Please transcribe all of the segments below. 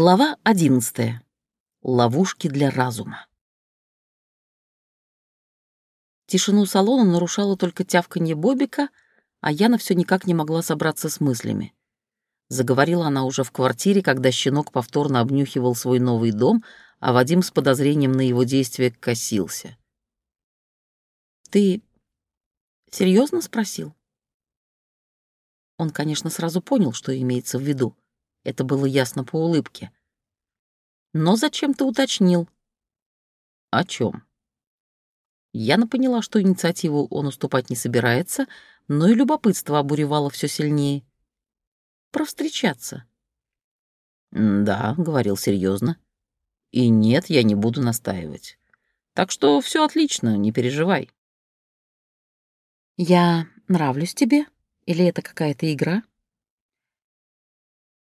Глава одиннадцатая. Ловушки для разума. Тишину салона нарушало только тявканье Бобика, а Яна все никак не могла собраться с мыслями. Заговорила она уже в квартире, когда щенок повторно обнюхивал свой новый дом, а Вадим с подозрением на его действия косился. «Ты серьезно спросил?» Он, конечно, сразу понял, что имеется в виду. Это было ясно по улыбке. Но зачем ты уточнил? О чем? Яна поняла, что инициативу он уступать не собирается, но и любопытство обуревало все сильнее. Про встречаться. Да, говорил серьезно. И нет, я не буду настаивать. Так что все отлично, не переживай. Я нравлюсь тебе? Или это какая-то игра?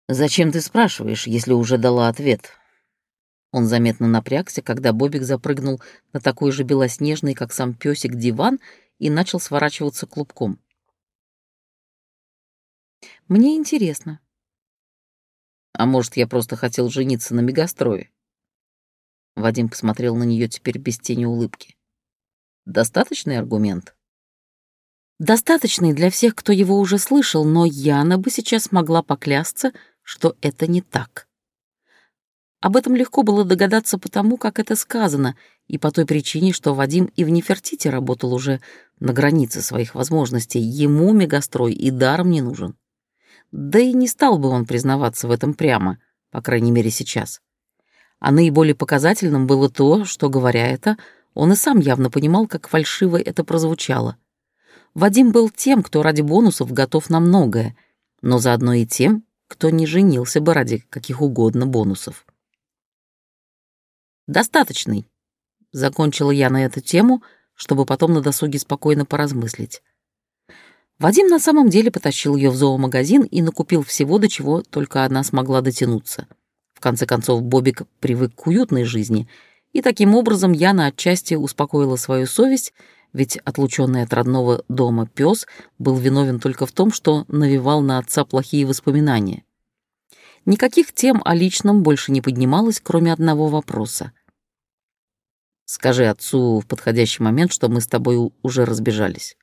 «Зачем ты спрашиваешь, если уже дала ответ?» Он заметно напрягся, когда Бобик запрыгнул на такой же белоснежный, как сам песик, диван и начал сворачиваться клубком. «Мне интересно». «А может, я просто хотел жениться на мегастрое?» Вадим посмотрел на нее теперь без тени улыбки. «Достаточный аргумент?» «Достаточный для всех, кто его уже слышал, но Яна бы сейчас могла поклясться, что это не так. Об этом легко было догадаться потому, как это сказано, и по той причине, что Вадим и в Нефертите работал уже на границе своих возможностей, ему мегастрой и даром не нужен. Да и не стал бы он признаваться в этом прямо, по крайней мере сейчас. А наиболее показательным было то, что, говоря это, он и сам явно понимал, как фальшиво это прозвучало. Вадим был тем, кто ради бонусов готов на многое, но заодно и тем, кто не женился бы ради каких угодно бонусов. «Достаточный», — закончила я на эту тему, чтобы потом на досуге спокойно поразмыслить. Вадим на самом деле потащил ее в зоомагазин и накупил всего, до чего только она смогла дотянуться. В конце концов, Бобик привык к уютной жизни, и таким образом Яна отчасти успокоила свою совесть ведь отлученный от родного дома пес был виновен только в том, что навевал на отца плохие воспоминания. Никаких тем о личном больше не поднималось, кроме одного вопроса. «Скажи отцу в подходящий момент, что мы с тобой уже разбежались.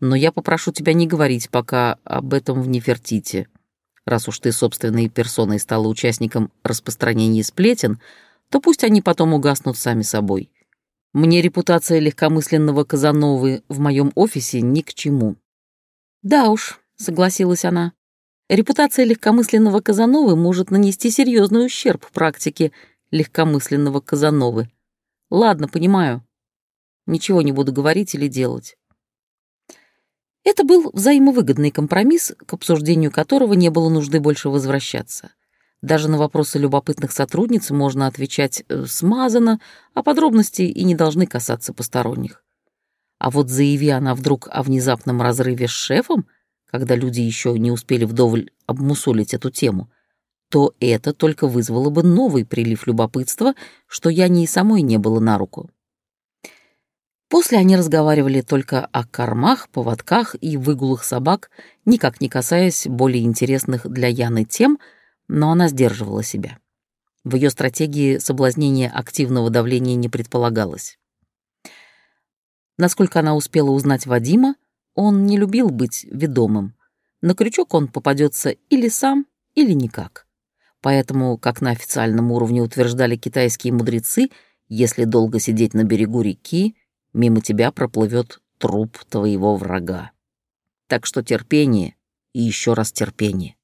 Но я попрошу тебя не говорить пока об этом в Нефертите. Раз уж ты собственной персоной стала участником распространения сплетен, то пусть они потом угаснут сами собой. Мне репутация легкомысленного Казановы в моем офисе ни к чему. Да уж, согласилась она. Репутация легкомысленного Казановы может нанести серьезный ущерб практике легкомысленного Казановы. Ладно, понимаю. Ничего не буду говорить или делать. Это был взаимовыгодный компромисс, к обсуждению которого не было нужды больше возвращаться. Даже на вопросы любопытных сотрудниц можно отвечать э, смазанно, а подробности и не должны касаться посторонних. А вот заяви она вдруг о внезапном разрыве с шефом, когда люди еще не успели вдоволь обмусолить эту тему, то это только вызвало бы новый прилив любопытства, что я не и самой не было на руку. После они разговаривали только о кормах, поводках и выгулах собак, никак не касаясь более интересных для Яны тем — но она сдерживала себя. В ее стратегии соблазнения активного давления не предполагалось. Насколько она успела узнать Вадима, он не любил быть ведомым. На крючок он попадется или сам, или никак. Поэтому, как на официальном уровне утверждали китайские мудрецы, если долго сидеть на берегу реки, мимо тебя проплывет труп твоего врага. Так что терпение и еще раз терпение.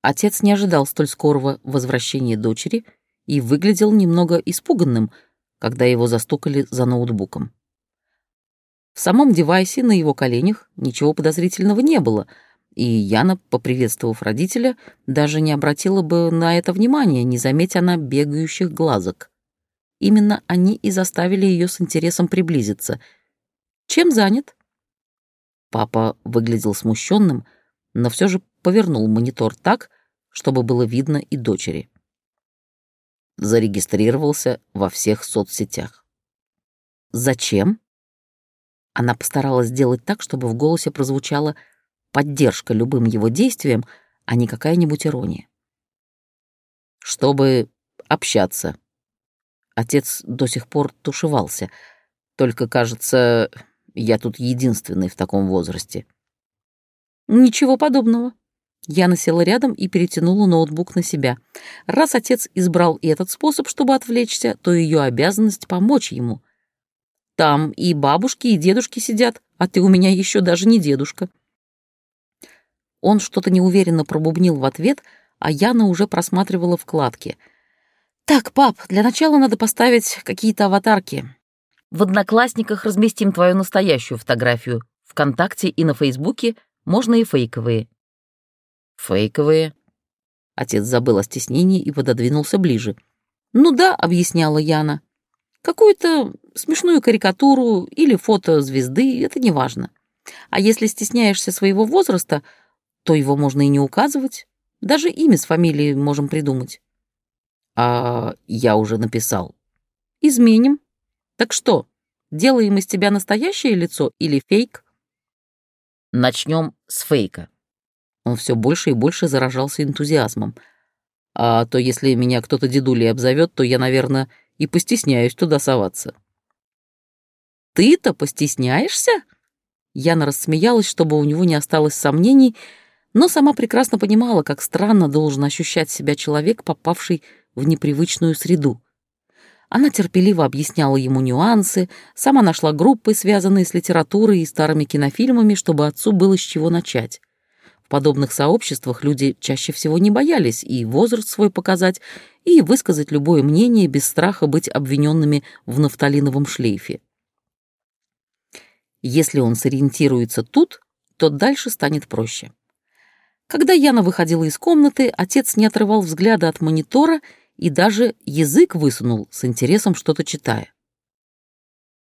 Отец не ожидал столь скорого возвращения дочери и выглядел немного испуганным, когда его застукали за ноутбуком. В самом девайсе на его коленях ничего подозрительного не было, и Яна, поприветствовав родителя, даже не обратила бы на это внимания, не заметя она бегающих глазок. Именно они и заставили ее с интересом приблизиться. «Чем занят?» Папа выглядел смущенным, но все же повернул монитор так, чтобы было видно и дочери. Зарегистрировался во всех соцсетях. Зачем? Она постаралась сделать так, чтобы в голосе прозвучала поддержка любым его действиям, а не какая-нибудь ирония. чтобы общаться. Отец до сих пор тушевался. Только, кажется, я тут единственный в таком возрасте. Ничего подобного. Я насела рядом и перетянула ноутбук на себя. Раз отец избрал и этот способ, чтобы отвлечься, то ее обязанность помочь ему. Там и бабушки, и дедушки сидят, а ты у меня еще даже не дедушка. Он что-то неуверенно пробубнил в ответ, а Яна уже просматривала вкладки. «Так, пап, для начала надо поставить какие-то аватарки. В Одноклассниках разместим твою настоящую фотографию. Вконтакте и на Фейсбуке можно и фейковые». «Фейковые?» Отец забыл о стеснении и пододвинулся ближе. «Ну да», — объясняла Яна. «Какую-то смешную карикатуру или фото звезды, это не важно. А если стесняешься своего возраста, то его можно и не указывать. Даже имя с фамилией можем придумать. А я уже написал. Изменим. Так что, делаем из тебя настоящее лицо или фейк? Начнем с фейка. Он все больше и больше заражался энтузиазмом. А то если меня кто-то дедулей обзовет, то я, наверное, и постесняюсь туда соваться. «Ты-то постесняешься?» Яна рассмеялась, чтобы у него не осталось сомнений, но сама прекрасно понимала, как странно должен ощущать себя человек, попавший в непривычную среду. Она терпеливо объясняла ему нюансы, сама нашла группы, связанные с литературой и старыми кинофильмами, чтобы отцу было с чего начать. В подобных сообществах люди чаще всего не боялись и возраст свой показать, и высказать любое мнение без страха быть обвиненными в нафталиновом шлейфе. Если он сориентируется тут, то дальше станет проще. Когда Яна выходила из комнаты, отец не отрывал взгляда от монитора и даже язык высунул, с интересом что-то читая.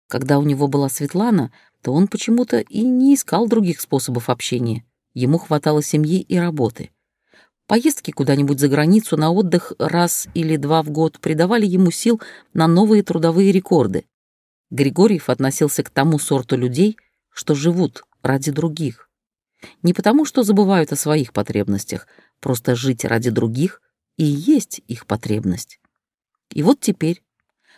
Когда у него была Светлана, то он почему-то и не искал других способов общения. Ему хватало семьи и работы. Поездки куда-нибудь за границу на отдых раз или два в год придавали ему сил на новые трудовые рекорды. Григорьев относился к тому сорту людей, что живут ради других. Не потому, что забывают о своих потребностях, просто жить ради других и есть их потребность. И вот теперь,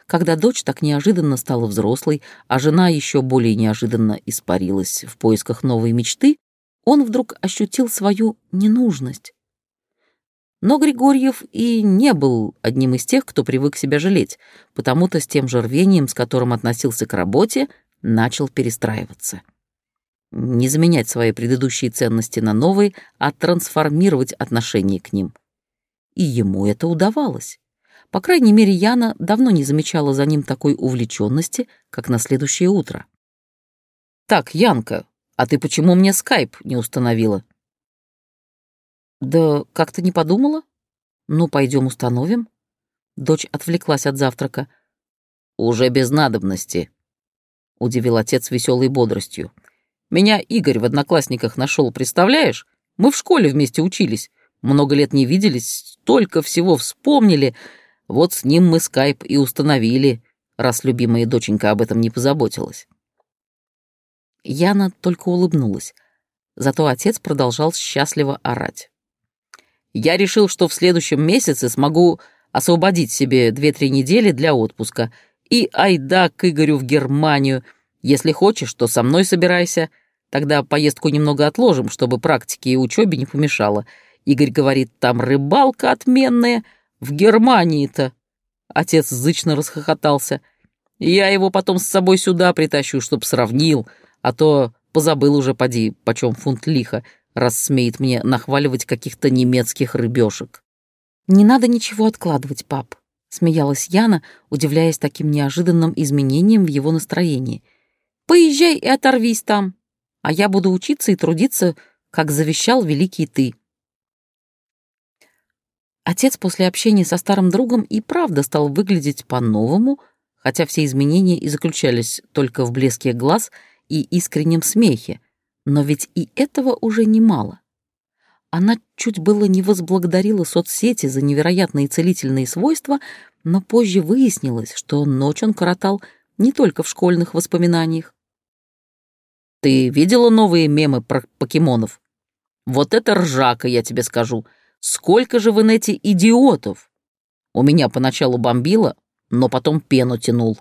когда дочь так неожиданно стала взрослой, а жена еще более неожиданно испарилась в поисках новой мечты, он вдруг ощутил свою ненужность. Но Григорьев и не был одним из тех, кто привык себя жалеть, потому-то с тем же рвением, с которым относился к работе, начал перестраиваться. Не заменять свои предыдущие ценности на новые, а трансформировать отношение к ним — и ему это удавалось. По крайней мере, Яна давно не замечала за ним такой увлеченности, как на следующее утро. «Так, Янка, а ты почему мне скайп не установила?» «Да как-то не подумала. Ну, пойдем установим». Дочь отвлеклась от завтрака. «Уже без надобности», — удивил отец веселой бодростью. «Меня Игорь в Одноклассниках нашел, представляешь? Мы в школе вместе учились. Много лет не виделись, столько всего вспомнили. Вот с ним мы скайп и установили, раз любимая доченька об этом не позаботилась. Яна только улыбнулась. Зато отец продолжал счастливо орать. «Я решил, что в следующем месяце смогу освободить себе две-три недели для отпуска. И айда к Игорю в Германию. Если хочешь, то со мной собирайся. Тогда поездку немного отложим, чтобы практике и учебе не помешало. Игорь говорит, там рыбалка отменная. В Германии-то. Отец зычно расхохотался. Я его потом с собой сюда притащу, чтоб сравнил, а то позабыл уже, поди, почем фунт лиха, раз смеет мне нахваливать каких-то немецких рыбешек. «Не надо ничего откладывать, пап», — смеялась Яна, удивляясь таким неожиданным изменениям в его настроении. «Поезжай и оторвись там, а я буду учиться и трудиться, как завещал великий ты». Отец после общения со старым другом и правда стал выглядеть по-новому, хотя все изменения и заключались только в блеске глаз и искреннем смехе. Но ведь и этого уже немало. Она чуть было не возблагодарила соцсети за невероятные целительные свойства, но позже выяснилось, что ночь он коротал не только в школьных воспоминаниях. «Ты видела новые мемы про покемонов? Вот это ржака, я тебе скажу. Сколько же в инете идиотов! У меня поначалу бомбило, но потом пену тянул.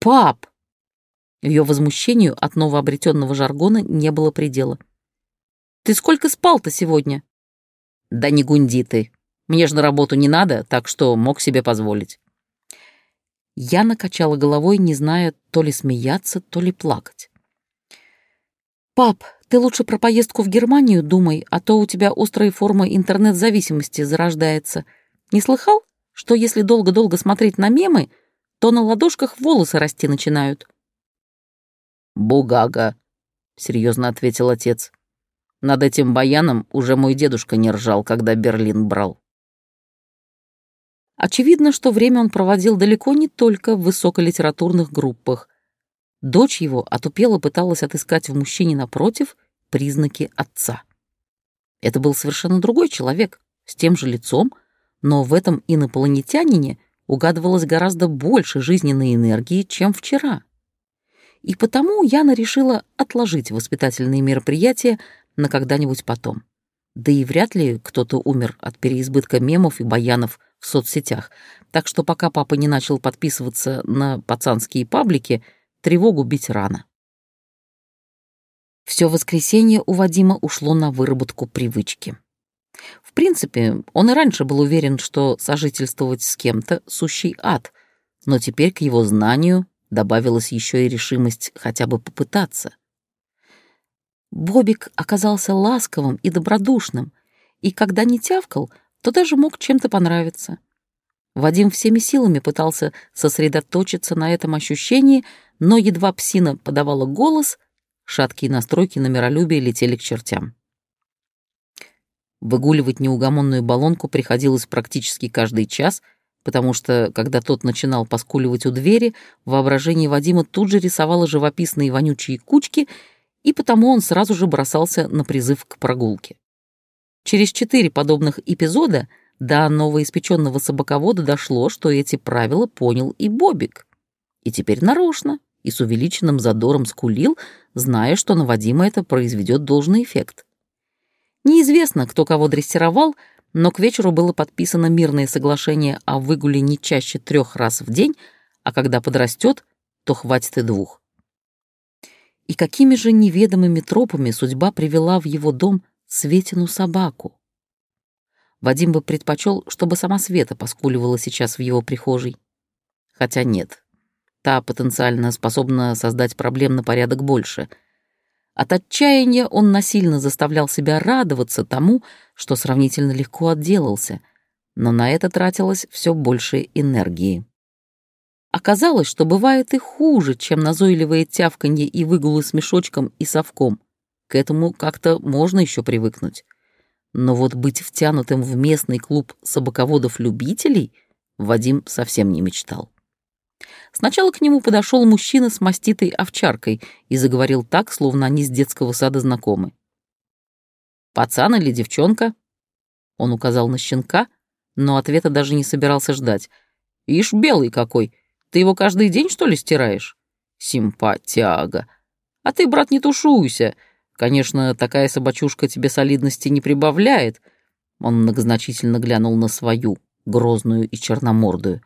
«Пап!» Ее возмущению от новообретенного жаргона не было предела. «Ты сколько спал-то сегодня?» «Да не гунди ты. Мне же на работу не надо, так что мог себе позволить». Я накачала головой, не зная то ли смеяться, то ли плакать. «Пап, ты лучше про поездку в Германию думай, а то у тебя острая форма интернет-зависимости зарождается. Не слыхал, что если долго-долго смотреть на мемы, то на ладошках волосы расти начинают?» «Бугага», — серьезно ответил отец. «Над этим баяном уже мой дедушка не ржал, когда Берлин брал». Очевидно, что время он проводил далеко не только в высоколитературных группах. Дочь его отупело пыталась отыскать в мужчине напротив признаки отца. Это был совершенно другой человек, с тем же лицом, но в этом инопланетянине угадывалось гораздо больше жизненной энергии, чем вчера. И потому Яна решила отложить воспитательные мероприятия на когда-нибудь потом. Да и вряд ли кто-то умер от переизбытка мемов и баянов в соцсетях, так что пока папа не начал подписываться на пацанские паблики, тревогу бить рано. Все воскресенье у Вадима ушло на выработку привычки. В принципе, он и раньше был уверен, что сожительствовать с кем-то — сущий ад, но теперь к его знанию добавилась еще и решимость хотя бы попытаться. Бобик оказался ласковым и добродушным, и когда не тявкал — то даже мог чем-то понравиться. Вадим всеми силами пытался сосредоточиться на этом ощущении, но едва псина подавала голос, шаткие настройки на миролюбие летели к чертям. Выгуливать неугомонную баллонку приходилось практически каждый час, потому что, когда тот начинал поскуливать у двери, воображение Вадима тут же рисовало живописные вонючие кучки, и потому он сразу же бросался на призыв к прогулке. Через четыре подобных эпизода до новоиспеченного собаковода дошло, что эти правила понял и Бобик. И теперь нарочно и с увеличенным задором скулил, зная, что на Вадима это произведет должный эффект. Неизвестно, кто кого дрессировал, но к вечеру было подписано мирное соглашение о выгуле не чаще трех раз в день, а когда подрастет, то хватит и двух. И какими же неведомыми тропами судьба привела в его дом Светину собаку. Вадим бы предпочел, чтобы сама Света поскуливала сейчас в его прихожей. Хотя нет, та потенциально способна создать проблем на порядок больше. От отчаяния он насильно заставлял себя радоваться тому, что сравнительно легко отделался, но на это тратилось все больше энергии. Оказалось, что бывает и хуже, чем назойливое тявканье и выгулы с мешочком и совком. К этому как-то можно еще привыкнуть. Но вот быть втянутым в местный клуб собаководов-любителей Вадим совсем не мечтал. Сначала к нему подошел мужчина с маститой овчаркой и заговорил так, словно они с детского сада знакомы. «Пацан или девчонка?» Он указал на щенка, но ответа даже не собирался ждать. «Ишь, белый какой! Ты его каждый день, что ли, стираешь?» «Симпатяга! А ты, брат, не тушуйся! Конечно, такая собачушка тебе солидности не прибавляет. Он многозначительно глянул на свою, грозную и черномордую.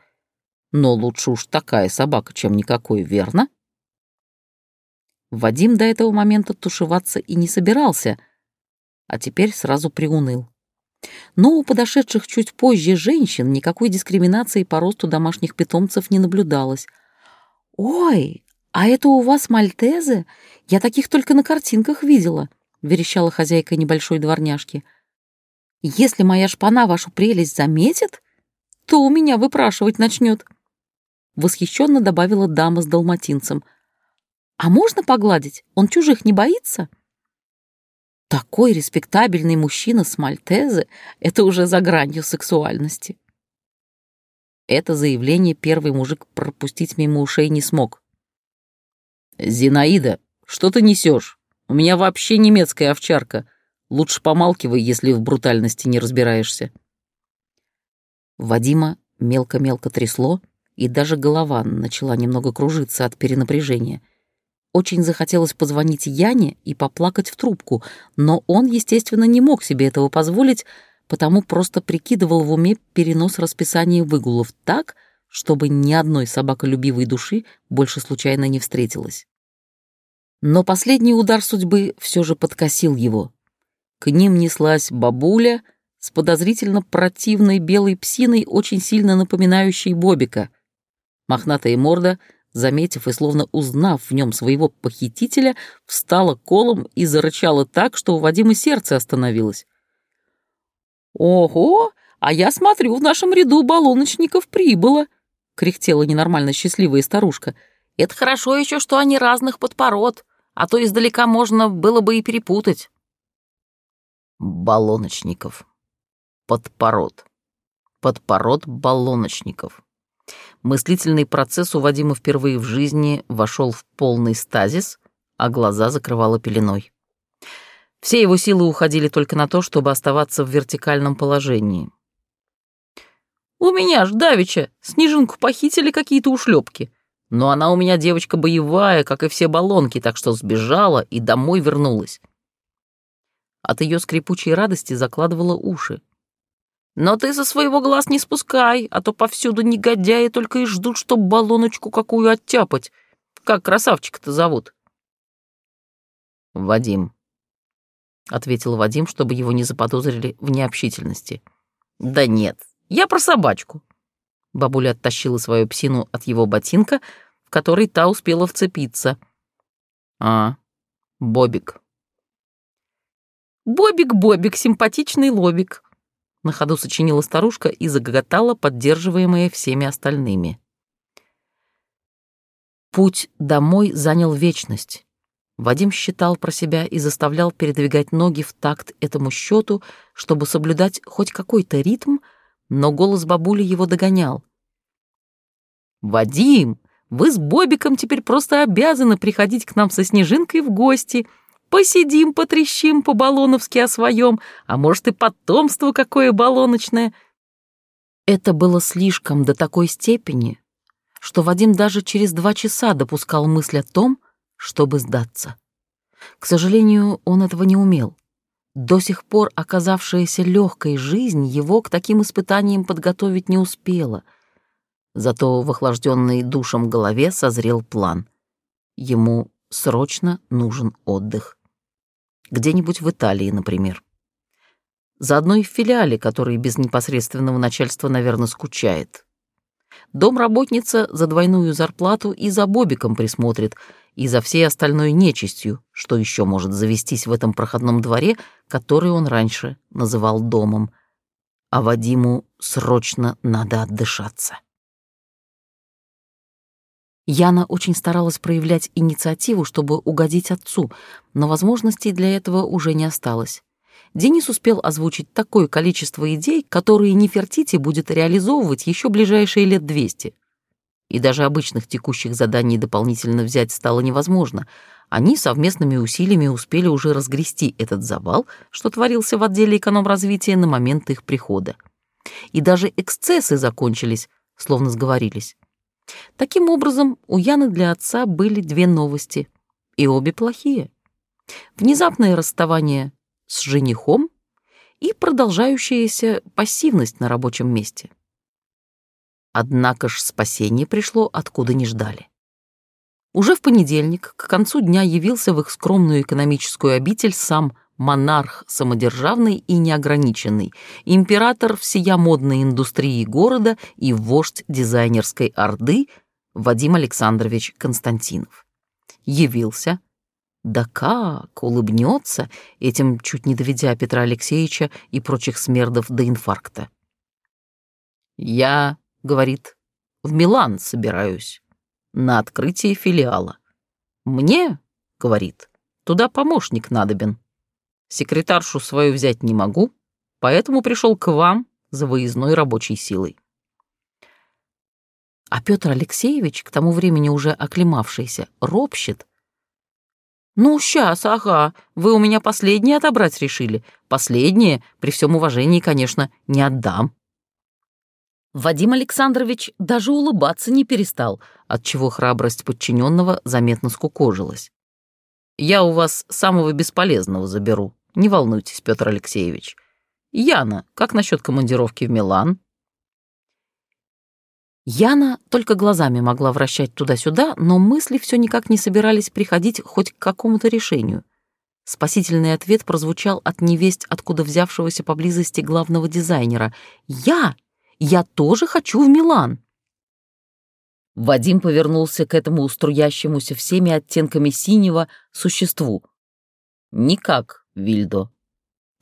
Но лучше уж такая собака, чем никакой, верно? Вадим до этого момента тушеваться и не собирался, а теперь сразу приуныл. Но у подошедших чуть позже женщин никакой дискриминации по росту домашних питомцев не наблюдалось. «Ой, «А это у вас мальтезы? Я таких только на картинках видела», — верещала хозяйка небольшой дворняжки. «Если моя шпана вашу прелесть заметит, то у меня выпрашивать начнет», — восхищенно добавила дама с далматинцем. «А можно погладить? Он чужих не боится?» Такой респектабельный мужчина с мальтезы — это уже за гранью сексуальности. Это заявление первый мужик пропустить мимо ушей не смог. «Зинаида, что ты несешь? У меня вообще немецкая овчарка. Лучше помалкивай, если в брутальности не разбираешься». Вадима мелко-мелко трясло, и даже голова начала немного кружиться от перенапряжения. Очень захотелось позвонить Яне и поплакать в трубку, но он, естественно, не мог себе этого позволить, потому просто прикидывал в уме перенос расписания выгулов так, чтобы ни одной собаколюбивой души больше случайно не встретилась. Но последний удар судьбы все же подкосил его. К ним неслась бабуля с подозрительно противной белой псиной, очень сильно напоминающей Бобика. Мохнатая морда, заметив и словно узнав в нем своего похитителя, встала колом и зарычала так, что у Вадима сердце остановилось. «Ого, а я смотрю, в нашем ряду баллоночников прибыло!» — кряхтела ненормально счастливая старушка. «Это хорошо еще, что они разных подпород, а то издалека можно было бы и перепутать». «Баллоночников. Подпород. Подпород баллоночников». Мыслительный процесс у Вадима впервые в жизни вошел в полный стазис, а глаза закрывало пеленой. Все его силы уходили только на то, чтобы оставаться в вертикальном положении. «У меня ж давеча снежинку похитили какие-то ушлепки. Но она у меня девочка боевая, как и все баллонки, так что сбежала и домой вернулась». От ее скрипучей радости закладывала уши. «Но ты со своего глаз не спускай, а то повсюду негодяи только и ждут, чтоб баллоночку какую оттяпать. Как красавчика-то зовут?» «Вадим», — ответил Вадим, чтобы его не заподозрили в необщительности. «Да нет, я про собачку». Бабуля оттащила свою псину от его ботинка, в который та успела вцепиться. «А, Бобик». «Бобик, Бобик, симпатичный лобик», — на ходу сочинила старушка и загоготала, поддерживаемая всеми остальными. Путь домой занял вечность. Вадим считал про себя и заставлял передвигать ноги в такт этому счету, чтобы соблюдать хоть какой-то ритм, но голос бабули его догонял. «Вадим, вы с Бобиком теперь просто обязаны приходить к нам со Снежинкой в гости. Посидим, потрещим по-баллоновски о своем, а может и потомство какое баллоночное». Это было слишком до такой степени, что Вадим даже через два часа допускал мысль о том, чтобы сдаться. К сожалению, он этого не умел. До сих пор оказавшаяся легкой жизнь его к таким испытаниям подготовить не успела. Зато в охлажденной душем голове созрел план. Ему срочно нужен отдых. Где-нибудь в Италии, например. Заодно и в филиале, который без непосредственного начальства, наверное, скучает. Домработница за двойную зарплату и за Бобиком присмотрит, и за всей остальной нечистью, что еще может завестись в этом проходном дворе, который он раньше называл домом. А Вадиму срочно надо отдышаться. Яна очень старалась проявлять инициативу, чтобы угодить отцу, но возможностей для этого уже не осталось. Денис успел озвучить такое количество идей, которые Нефертити будет реализовывать еще ближайшие лет двести — и даже обычных текущих заданий дополнительно взять стало невозможно. Они совместными усилиями успели уже разгрести этот завал, что творился в отделе экономразвития на момент их прихода. И даже эксцессы закончились, словно сговорились. Таким образом, у Яны для отца были две новости, и обе плохие. Внезапное расставание с женихом и продолжающаяся пассивность на рабочем месте. Однако ж спасение пришло откуда не ждали. Уже в понедельник к концу дня явился в их скромную экономическую обитель сам монарх самодержавный и неограниченный, император всея модной индустрии города и вождь дизайнерской орды Вадим Александрович Константинов. Явился, да как, улыбнется, этим чуть не доведя Петра Алексеевича и прочих смердов до инфаркта. «Я — говорит, — в Милан собираюсь, на открытие филиала. Мне, — говорит, — туда помощник надобен. Секретаршу свою взять не могу, поэтому пришел к вам за выездной рабочей силой. А Петр Алексеевич, к тому времени уже оклемавшийся, ропщет. «Ну, сейчас, ага, вы у меня последнее отобрать решили. Последнее, при всем уважении, конечно, не отдам». Вадим Александрович даже улыбаться не перестал, отчего храбрость подчиненного заметно скукожилась. «Я у вас самого бесполезного заберу, не волнуйтесь, Петр Алексеевич. Яна, как насчет командировки в Милан? Яна только глазами могла вращать туда-сюда, но мысли все никак не собирались приходить хоть к какому-то решению. Спасительный ответ прозвучал от невесть, откуда взявшегося поблизости главного дизайнера. «Я! Я тоже хочу в Милан!» Вадим повернулся к этому уструящемуся всеми оттенками синего существу. «Никак, Вильдо.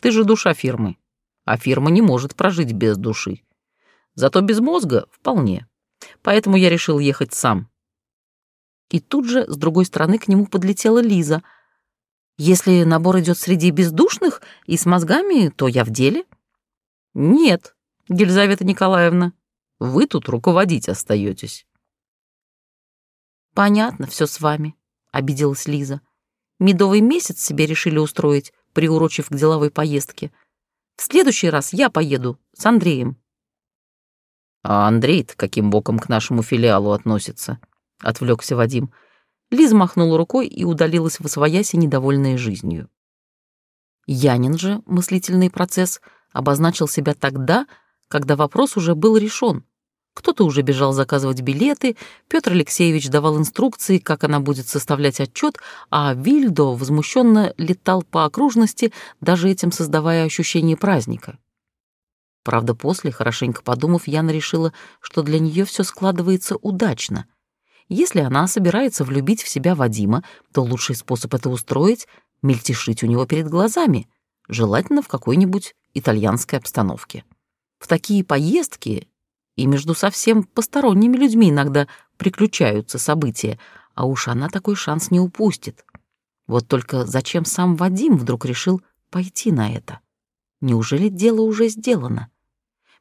Ты же душа фирмы а фирма не может прожить без души. Зато без мозга вполне. Поэтому я решил ехать сам. И тут же с другой стороны к нему подлетела Лиза. Если набор идет среди бездушных и с мозгами, то я в деле. Нет, Елизавета Николаевна, вы тут руководить остаетесь. Понятно, все с вами, обиделась Лиза. Медовый месяц себе решили устроить, приурочив к деловой поездке — в следующий раз я поеду с Андреем». «А Андрей-то каким боком к нашему филиалу относится?» — отвлекся Вадим. Лиза махнула рукой и удалилась в освояси, недовольная жизнью. Янин же, мыслительный процесс, обозначил себя тогда, когда вопрос уже был решен. Кто-то уже бежал заказывать билеты, Петр Алексеевич давал инструкции, как она будет составлять отчет, а Вильдо возмущенно летал по окружности, даже этим создавая ощущение праздника. Правда, после, хорошенько подумав, Яна решила, что для нее все складывается удачно. Если она собирается влюбить в себя Вадима, то лучший способ это устроить — мельтешить у него перед глазами, желательно в какой-нибудь итальянской обстановке. В такие поездки и между совсем посторонними людьми иногда приключаются события, а уж она такой шанс не упустит. Вот только зачем сам Вадим вдруг решил пойти на это? Неужели дело уже сделано?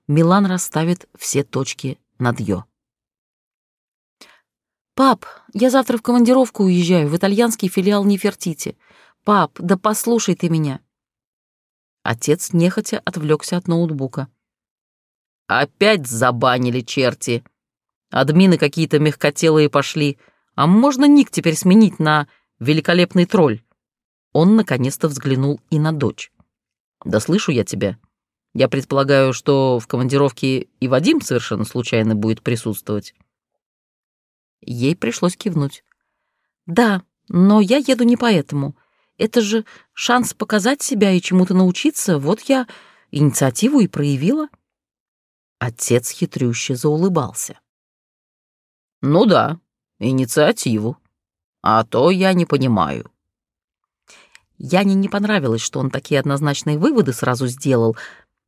Милан расставит все точки над «ё». «Пап, я завтра в командировку уезжаю, в итальянский филиал Нефертити. Пап, да послушай ты меня». Отец нехотя отвлекся от ноутбука. Опять забанили черти. Админы какие-то мягкотелые пошли. А можно ник теперь сменить на великолепный тролль? Он наконец-то взглянул и на дочь. Да слышу я тебя. Я предполагаю, что в командировке и Вадим совершенно случайно будет присутствовать. Ей пришлось кивнуть. Да, но я еду не поэтому. Это же шанс показать себя и чему-то научиться. Вот я инициативу и проявила. Отец хитрюще заулыбался. «Ну да, инициативу. А то я не понимаю». Яне не понравилось, что он такие однозначные выводы сразу сделал.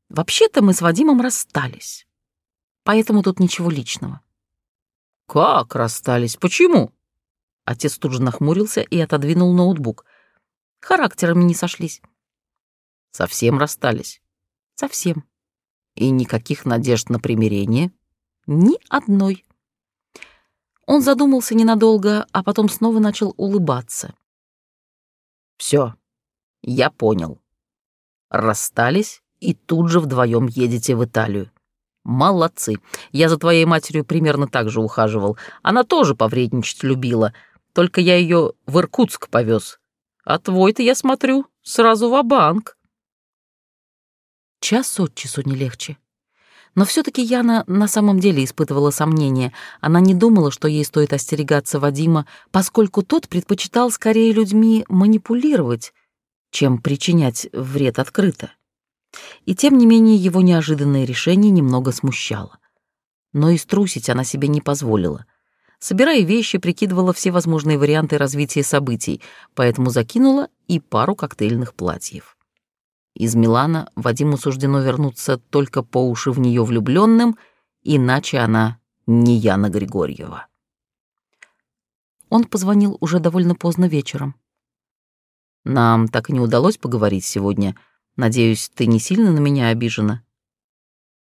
Вообще-то мы с Вадимом расстались. Поэтому тут ничего личного. «Как расстались? Почему?» Отец тут же нахмурился и отодвинул ноутбук. Характерами не сошлись. «Совсем расстались?» «Совсем». И никаких надежд на примирение? Ни одной. Он задумался ненадолго, а потом снова начал улыбаться. Все, я понял. Расстались и тут же вдвоем едете в Италию. Молодцы. Я за твоей матерью примерно так же ухаживал. Она тоже повредничать любила, только я ее в Иркутск повез. А твой-то, я смотрю, сразу в банк Час от часу не легче. Но все таки Яна на самом деле испытывала сомнения. Она не думала, что ей стоит остерегаться Вадима, поскольку тот предпочитал скорее людьми манипулировать, чем причинять вред открыто. И тем не менее его неожиданное решение немного смущало. Но и струсить она себе не позволила. Собирая вещи, прикидывала все возможные варианты развития событий, поэтому закинула и пару коктейльных платьев. Из Милана Вадиму суждено вернуться только по уши в нее влюбленным, иначе она не Яна Григорьева. Он позвонил уже довольно поздно вечером. «Нам так и не удалось поговорить сегодня. Надеюсь, ты не сильно на меня обижена?»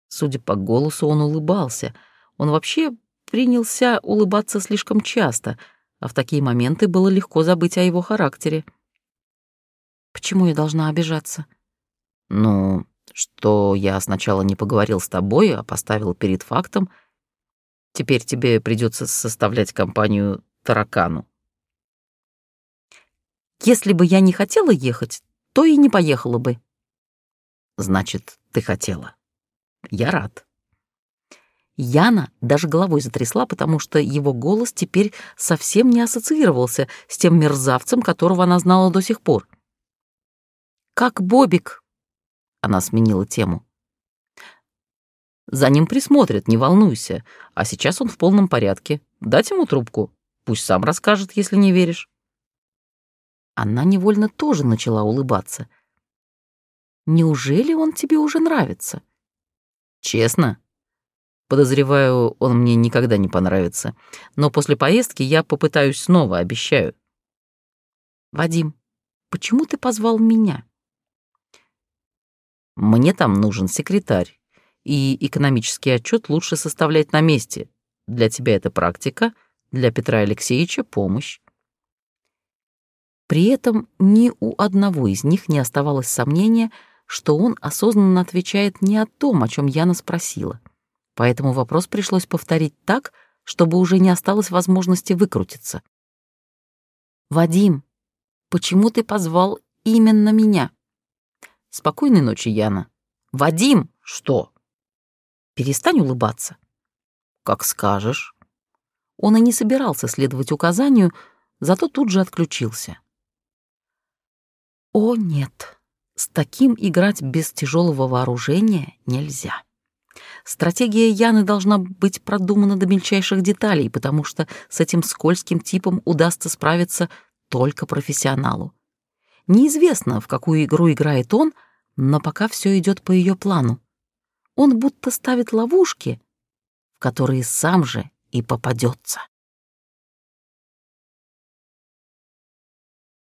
Судя по голосу, он улыбался. Он вообще принялся улыбаться слишком часто, а в такие моменты было легко забыть о его характере. «Почему я должна обижаться?» Ну, что я сначала не поговорил с тобой, а поставил перед фактом. Теперь тебе придется составлять компанию таракану. Если бы я не хотела ехать, то и не поехала бы. Значит, ты хотела. Я рад. Яна даже головой затрясла, потому что его голос теперь совсем не ассоциировался с тем мерзавцем, которого она знала до сих пор. «Как Бобик?» Она сменила тему. «За ним присмотрят, не волнуйся. А сейчас он в полном порядке. Дать ему трубку? Пусть сам расскажет, если не веришь». Она невольно тоже начала улыбаться. «Неужели он тебе уже нравится?» «Честно?» Подозреваю, он мне никогда не понравится. Но после поездки я попытаюсь снова, обещаю. Вадим, почему ты позвал меня? Мне там нужен секретарь, и экономический отчет лучше составлять на месте. Для тебя это практика, для Петра Алексеевича помощь. При этом ни у одного из них не оставалось сомнения, что он осознанно отвечает не о том, о чем Яна спросила — поэтому вопрос пришлось повторить так, чтобы уже не осталось возможности выкрутиться. «Вадим, почему ты позвал именно меня?» «Спокойной ночи, Яна». «Вадим!» «Что?» «Перестань улыбаться». «Как скажешь». Он и не собирался следовать указанию, зато тут же отключился. «О, нет, с таким играть без тяжелого вооружения нельзя». Стратегия Яны должна быть продумана до мельчайших деталей, потому что с этим скользким типом удастся справиться только профессионалу. Неизвестно, в какую игру играет он, но пока все идет по ее плану. Он будто ставит ловушки, в которые сам же и попадется.